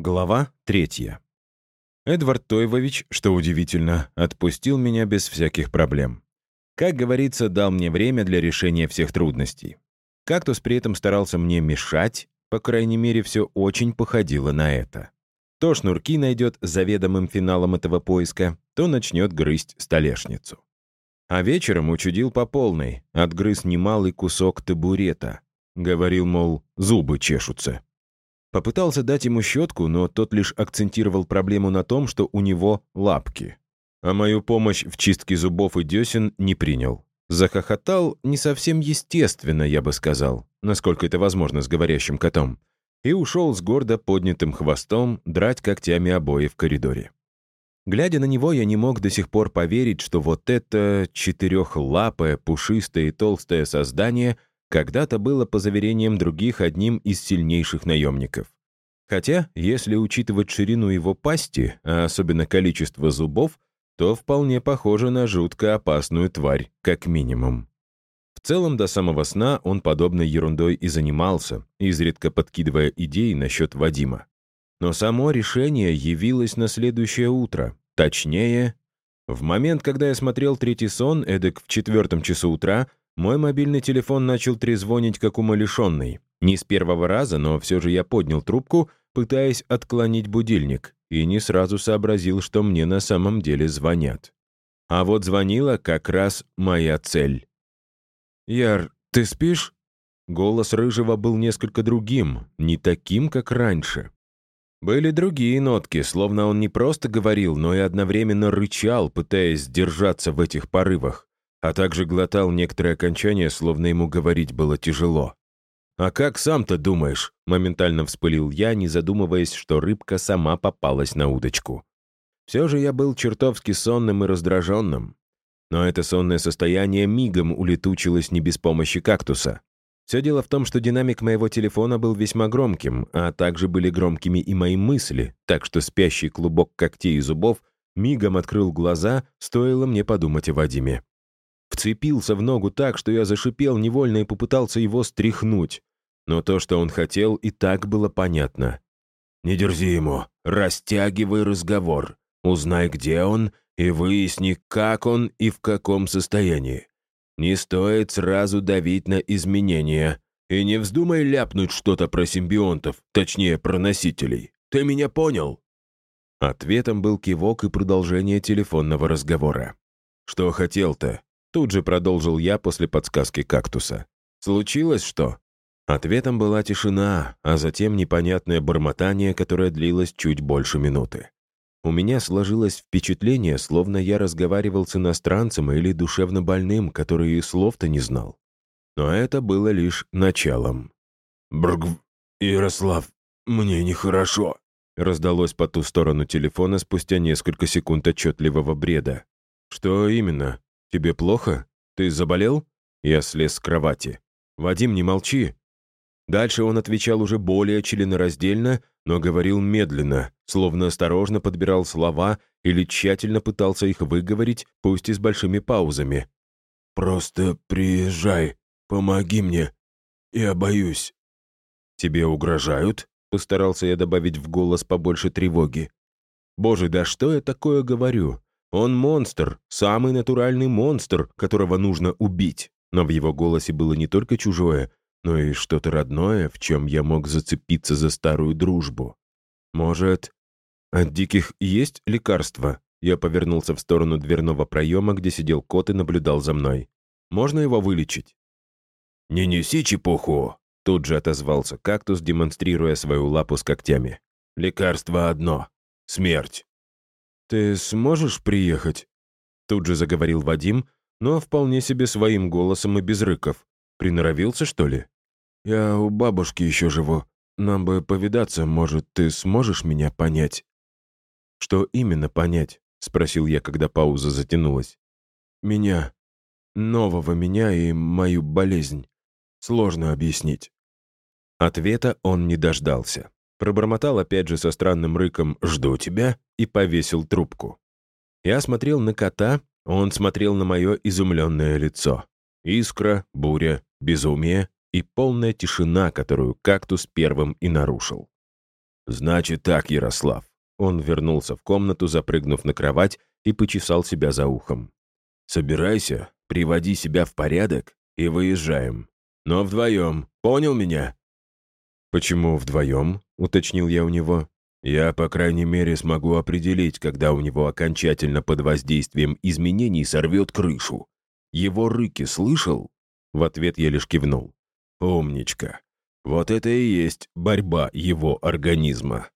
Глава третья. Эдвард Тойвович, что удивительно, отпустил меня без всяких проблем. Как говорится, дал мне время для решения всех трудностей. Кактус при этом старался мне мешать, по крайней мере, все очень походило на это. То шнурки найдет заведомым финалом этого поиска, то начнет грызть столешницу. А вечером учудил по полной, отгрыз немалый кусок табурета. Говорил, мол, зубы чешутся. Попытался дать ему щетку, но тот лишь акцентировал проблему на том, что у него лапки. А мою помощь в чистке зубов и десен не принял. Захохотал не совсем естественно, я бы сказал, насколько это возможно с говорящим котом, и ушел с гордо поднятым хвостом драть когтями обои в коридоре. Глядя на него, я не мог до сих пор поверить, что вот это четырехлапое, пушистое и толстое создание — когда-то было, по заверениям других, одним из сильнейших наемников. Хотя, если учитывать ширину его пасти, а особенно количество зубов, то вполне похоже на жутко опасную тварь, как минимум. В целом, до самого сна он подобной ерундой и занимался, изредка подкидывая идеи насчет Вадима. Но само решение явилось на следующее утро. Точнее, в момент, когда я смотрел третий сон, эдак в четвертом часу утра, мой мобильный телефон начал трезвонить, как умалишенный. Не с первого раза, но все же я поднял трубку, пытаясь отклонить будильник, и не сразу сообразил, что мне на самом деле звонят. А вот звонила как раз моя цель. «Яр, ты спишь?» Голос Рыжего был несколько другим, не таким, как раньше. Были другие нотки, словно он не просто говорил, но и одновременно рычал, пытаясь сдержаться в этих порывах а также глотал некоторые окончания, словно ему говорить было тяжело. «А как сам-то думаешь?» — моментально вспылил я, не задумываясь, что рыбка сама попалась на удочку. Все же я был чертовски сонным и раздраженным. Но это сонное состояние мигом улетучилось не без помощи кактуса. Все дело в том, что динамик моего телефона был весьма громким, а также были громкими и мои мысли, так что спящий клубок когтей и зубов мигом открыл глаза, стоило мне подумать о Вадиме. Вцепился в ногу так, что я зашипел невольно и попытался его стряхнуть. Но то, что он хотел, и так было понятно. «Не дерзи ему, растягивай разговор, узнай, где он, и выясни, как он и в каком состоянии. Не стоит сразу давить на изменения, и не вздумай ляпнуть что-то про симбионтов, точнее, про носителей. Ты меня понял?» Ответом был кивок и продолжение телефонного разговора. «Что хотел-то?» Тут же продолжил я после подсказки кактуса. «Случилось что?» Ответом была тишина, а затем непонятное бормотание, которое длилось чуть больше минуты. У меня сложилось впечатление, словно я разговаривал с иностранцем или душевно больным, который и слов-то не знал. Но это было лишь началом. «Брг, Ярослав, мне нехорошо», раздалось по ту сторону телефона спустя несколько секунд отчетливого бреда. «Что именно?» «Тебе плохо? Ты заболел?» Я слез с кровати. «Вадим, не молчи!» Дальше он отвечал уже более членораздельно, но говорил медленно, словно осторожно подбирал слова или тщательно пытался их выговорить, пусть и с большими паузами. «Просто приезжай, помоги мне. Я боюсь». «Тебе угрожают?» — постарался я добавить в голос побольше тревоги. «Боже, да что я такое говорю? Он монстр, самый натуральный монстр, которого нужно убить. Но в его голосе было не только чужое, но и что-то родное, в чем я мог зацепиться за старую дружбу. Может, от диких есть лекарства? Я повернулся в сторону дверного проема, где сидел кот и наблюдал за мной. Можно его вылечить? «Не неси чепуху!» Тут же отозвался кактус, демонстрируя свою лапу с когтями. «Лекарство одно — смерть. «Ты сможешь приехать?» Тут же заговорил Вадим, но вполне себе своим голосом и без рыков. Приноровился, что ли? «Я у бабушки еще живу. Нам бы повидаться, может, ты сможешь меня понять?» «Что именно понять?» — спросил я, когда пауза затянулась. «Меня. Нового меня и мою болезнь. Сложно объяснить». Ответа он не дождался. Пробормотал опять же со странным рыком «Жду тебя» и повесил трубку. Я смотрел на кота, он смотрел на мое изумленное лицо. Искра, буря, безумие и полная тишина, которую кактус первым и нарушил. «Значит так, Ярослав». Он вернулся в комнату, запрыгнув на кровать и почесал себя за ухом. «Собирайся, приводи себя в порядок и выезжаем. Но вдвоем, понял меня?» «Почему вдвоем?» — уточнил я у него. «Я, по крайней мере, смогу определить, когда у него окончательно под воздействием изменений сорвет крышу. Его рыки слышал?» В ответ я лишь кивнул. «Умничка. Вот это и есть борьба его организма.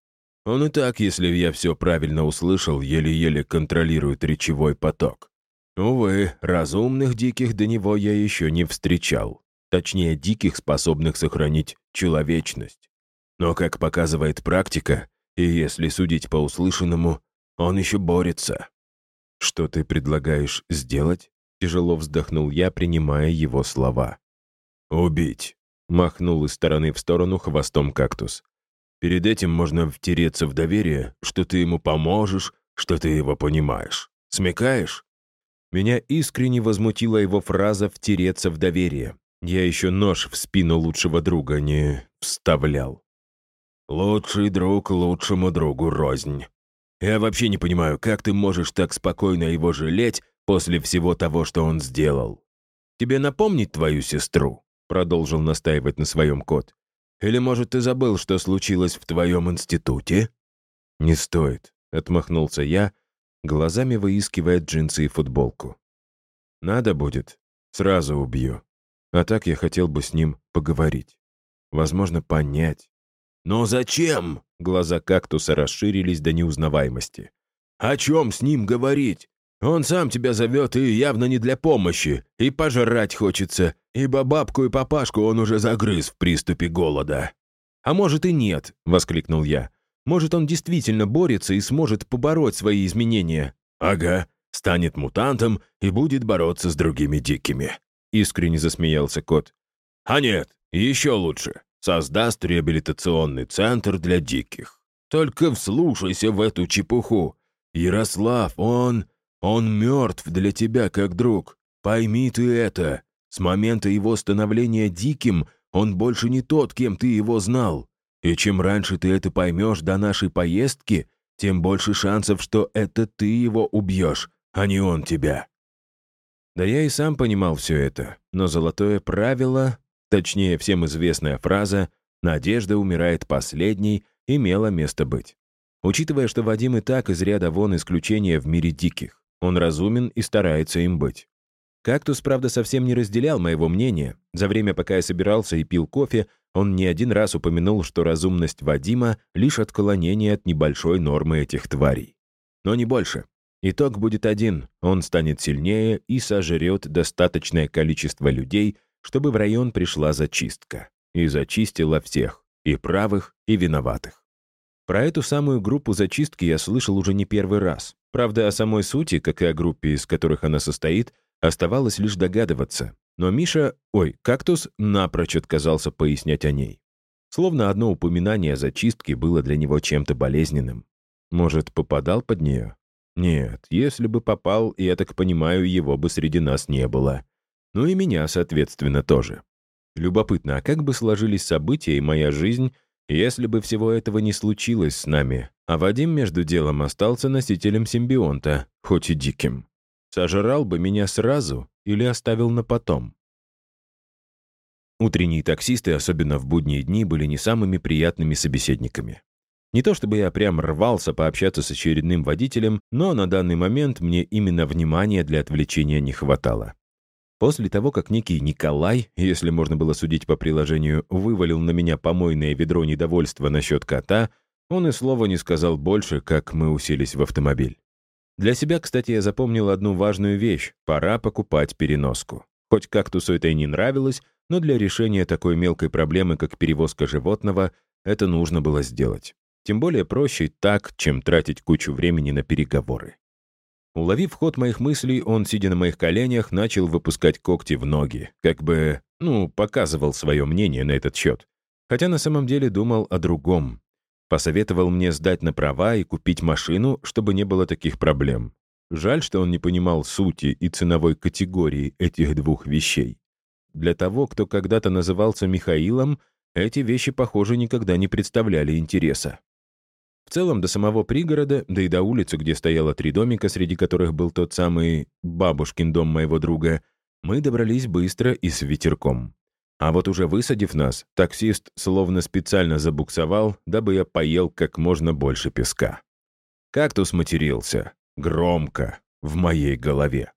Он и так, если я все правильно услышал, еле-еле контролирует речевой поток. Увы, разумных диких до него я еще не встречал. Точнее, диких, способных сохранить человечность. Но, как показывает практика, и если судить по услышанному, он еще борется. «Что ты предлагаешь сделать?» Тяжело вздохнул я, принимая его слова. «Убить», — махнул из стороны в сторону хвостом кактус. «Перед этим можно втереться в доверие, что ты ему поможешь, что ты его понимаешь. Смекаешь?» Меня искренне возмутила его фраза «втереться в доверие». Я еще нож в спину лучшего друга не вставлял. «Лучший друг лучшему другу рознь. Я вообще не понимаю, как ты можешь так спокойно его жалеть после всего того, что он сделал. Тебе напомнить твою сестру?» Продолжил настаивать на своем кот. «Или, может, ты забыл, что случилось в твоем институте?» «Не стоит», — отмахнулся я, глазами выискивая джинсы и футболку. «Надо будет, сразу убью. А так я хотел бы с ним поговорить. Возможно, понять». «Но зачем?» — глаза кактуса расширились до неузнаваемости. «О чем с ним говорить? Он сам тебя зовет и явно не для помощи, и пожрать хочется, ибо бабку и папашку он уже загрыз в приступе голода». «А может и нет», — воскликнул я. Может, он действительно борется и сможет побороть свои изменения. Ага, станет мутантом и будет бороться с другими дикими. Искренне засмеялся кот. А нет, еще лучше. Создаст реабилитационный центр для диких. Только вслушайся в эту чепуху. Ярослав, он... он мертв для тебя как друг. Пойми ты это. С момента его становления диким он больше не тот, кем ты его знал. И чем раньше ты это поймешь до нашей поездки, тем больше шансов, что это ты его убьешь, а не он тебя». Да я и сам понимал все это, но золотое правило, точнее, всем известная фраза «надежда умирает последней» имела место быть. Учитывая, что Вадим и так из ряда вон исключение в мире диких, он разумен и старается им быть. Кактус, правда, совсем не разделял моего мнения. За время, пока я собирался и пил кофе, он не один раз упомянул, что разумность Вадима — лишь отклонение от небольшой нормы этих тварей. Но не больше. Итог будет один — он станет сильнее и сожрет достаточное количество людей, чтобы в район пришла зачистка. И зачистила всех, и правых, и виноватых. Про эту самую группу зачистки я слышал уже не первый раз. Правда, о самой сути, как и о группе, из которых она состоит, оставалось лишь догадываться. Но Миша, ой, кактус, напрочь отказался пояснять о ней. Словно одно упоминание о зачистке было для него чем-то болезненным. Может, попадал под нее? Нет, если бы попал, я так понимаю, его бы среди нас не было. Ну и меня, соответственно, тоже. Любопытно, а как бы сложились события и моя жизнь, если бы всего этого не случилось с нами, а Вадим между делом остался носителем симбионта, хоть и диким? Сожрал бы меня сразу или оставил на потом? Утренние таксисты, особенно в будние дни, были не самыми приятными собеседниками. Не то чтобы я прям рвался пообщаться с очередным водителем, но на данный момент мне именно внимания для отвлечения не хватало. После того, как некий Николай, если можно было судить по приложению, вывалил на меня помойное ведро недовольства насчет кота, он и слова не сказал больше, как мы уселись в автомобиль. Для себя, кстати, я запомнил одну важную вещь — пора покупать переноску. Хоть кактусу это и не нравилось, но для решения такой мелкой проблемы, как перевозка животного, это нужно было сделать. Тем более проще так, чем тратить кучу времени на переговоры. Уловив ход моих мыслей, он, сидя на моих коленях, начал выпускать когти в ноги, как бы, ну, показывал свое мнение на этот счет. Хотя на самом деле думал о другом. Посоветовал мне сдать на права и купить машину, чтобы не было таких проблем. Жаль, что он не понимал сути и ценовой категории этих двух вещей. Для того, кто когда-то назывался Михаилом, эти вещи, похоже, никогда не представляли интереса. В целом, до самого пригорода, да и до улицы, где стояло три домика, среди которых был тот самый бабушкин дом моего друга, мы добрались быстро и с ветерком. А вот уже высадив нас, таксист словно специально забуксовал, дабы я поел как можно больше песка. Кактус матерился. Громко. В моей голове.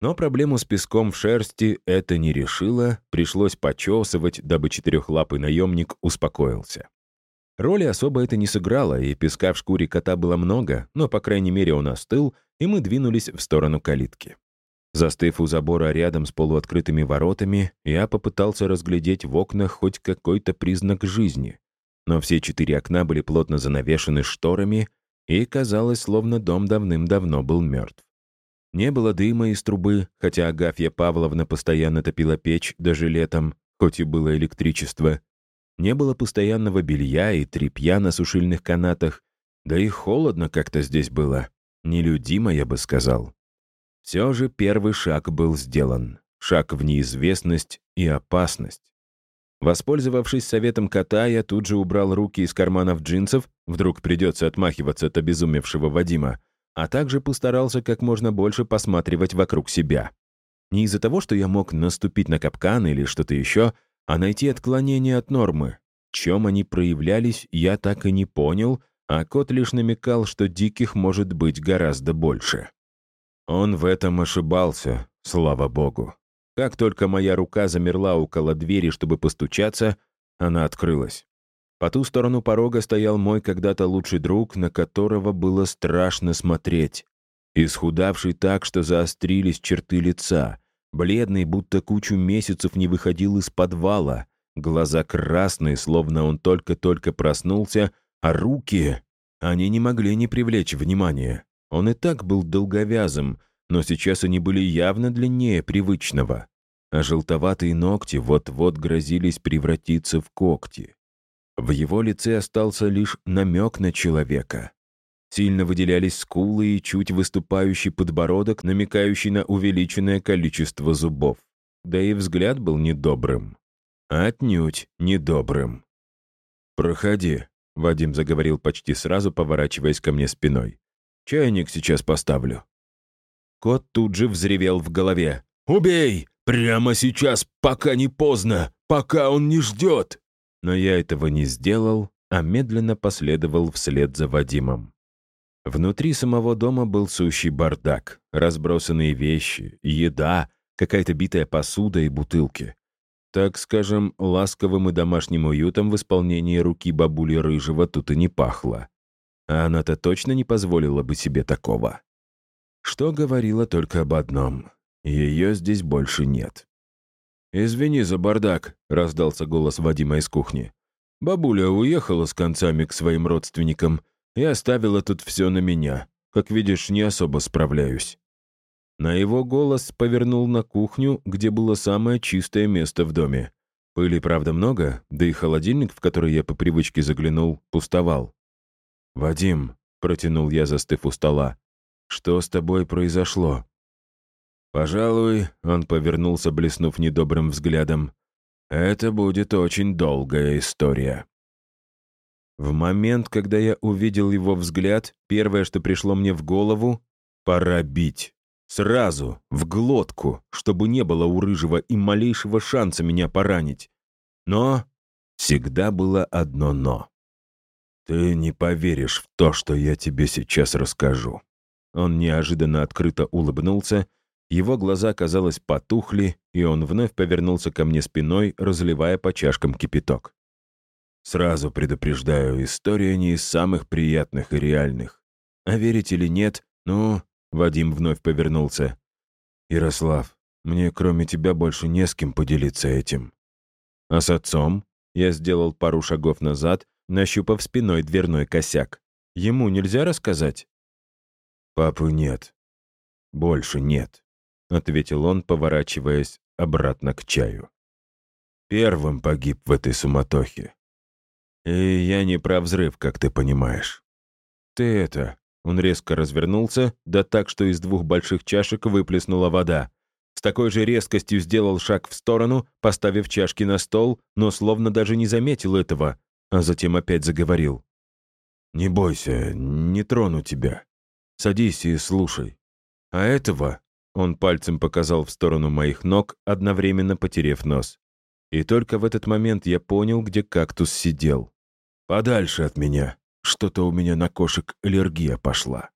Но проблему с песком в шерсти это не решило, пришлось почесывать, дабы четырехлапый наемник успокоился. Роли особо это не сыграло, и песка в шкуре кота было много, но, по крайней мере, он остыл, и мы двинулись в сторону калитки. Застыв у забора рядом с полуоткрытыми воротами, я попытался разглядеть в окнах хоть какой-то признак жизни. Но все четыре окна были плотно занавешены шторами, и казалось, словно дом давным-давно был мертв. Не было дыма из трубы, хотя Агафья Павловна постоянно топила печь даже летом, хоть и было электричество. Не было постоянного белья и тряпья на сушильных канатах, да и холодно как-то здесь было. Нелюдимо, я бы сказал. Все же первый шаг был сделан. Шаг в неизвестность и опасность. Воспользовавшись советом кота, я тут же убрал руки из карманов джинсов, вдруг придется отмахиваться от обезумевшего Вадима, а также постарался как можно больше посматривать вокруг себя. Не из-за того, что я мог наступить на капкан или что-то еще, а найти отклонение от нормы. Чем они проявлялись, я так и не понял, а кот лишь намекал, что диких может быть гораздо больше. Он в этом ошибался, слава богу. Как только моя рука замерла около двери, чтобы постучаться, она открылась. По ту сторону порога стоял мой когда-то лучший друг, на которого было страшно смотреть. Исхудавший так, что заострились черты лица. Бледный, будто кучу месяцев не выходил из подвала. Глаза красные, словно он только-только проснулся, а руки... Они не могли не привлечь внимания. Он и так был долговязым, но сейчас они были явно длиннее привычного. А желтоватые ногти вот-вот грозились превратиться в когти. В его лице остался лишь намек на человека. Сильно выделялись скулы и чуть выступающий подбородок, намекающий на увеличенное количество зубов. Да и взгляд был недобрым. Отнюдь недобрым. «Проходи», — Вадим заговорил почти сразу, поворачиваясь ко мне спиной. «Чайник сейчас поставлю». Кот тут же взревел в голове. «Убей! Прямо сейчас, пока не поздно! Пока он не ждет!» Но я этого не сделал, а медленно последовал вслед за Вадимом. Внутри самого дома был сущий бардак, разбросанные вещи, еда, какая-то битая посуда и бутылки. Так скажем, ласковым и домашним уютом в исполнении руки бабули Рыжего тут и не пахло. А она-то точно не позволила бы себе такого. Что говорила только об одном — ее здесь больше нет. «Извини за бардак», — раздался голос Вадима из кухни. «Бабуля уехала с концами к своим родственникам и оставила тут все на меня. Как видишь, не особо справляюсь». На его голос повернул на кухню, где было самое чистое место в доме. Пыли, правда, много, да и холодильник, в который я по привычке заглянул, пустовал. «Вадим», — протянул я, застыв у стола, — «что с тобой произошло?» «Пожалуй», — он повернулся, блеснув недобрым взглядом, «это будет очень долгая история». В момент, когда я увидел его взгляд, первое, что пришло мне в голову — пора бить. Сразу, в глотку, чтобы не было у Рыжего и малейшего шанса меня поранить. Но всегда было одно «но». «Ты не поверишь в то, что я тебе сейчас расскажу». Он неожиданно открыто улыбнулся его глаза, казалось, потухли, и он вновь повернулся ко мне спиной, разливая по чашкам кипяток. Сразу предупреждаю, история не из самых приятных и реальных. А верить или нет, ну, Вадим вновь повернулся. Ярослав, мне кроме тебя больше не с кем поделиться этим. А с отцом? Я сделал пару шагов назад, нащупав спиной дверной косяк. Ему нельзя рассказать? Папы нет. Больше нет. — ответил он, поворачиваясь обратно к чаю. «Первым погиб в этой суматохе. И я не про взрыв, как ты понимаешь. Ты это... Он резко развернулся, да так, что из двух больших чашек выплеснула вода. С такой же резкостью сделал шаг в сторону, поставив чашки на стол, но словно даже не заметил этого, а затем опять заговорил. «Не бойся, не трону тебя. Садись и слушай. А этого...» Он пальцем показал в сторону моих ног, одновременно потерев нос. И только в этот момент я понял, где кактус сидел. Подальше от меня. Что-то у меня на кошек аллергия пошла.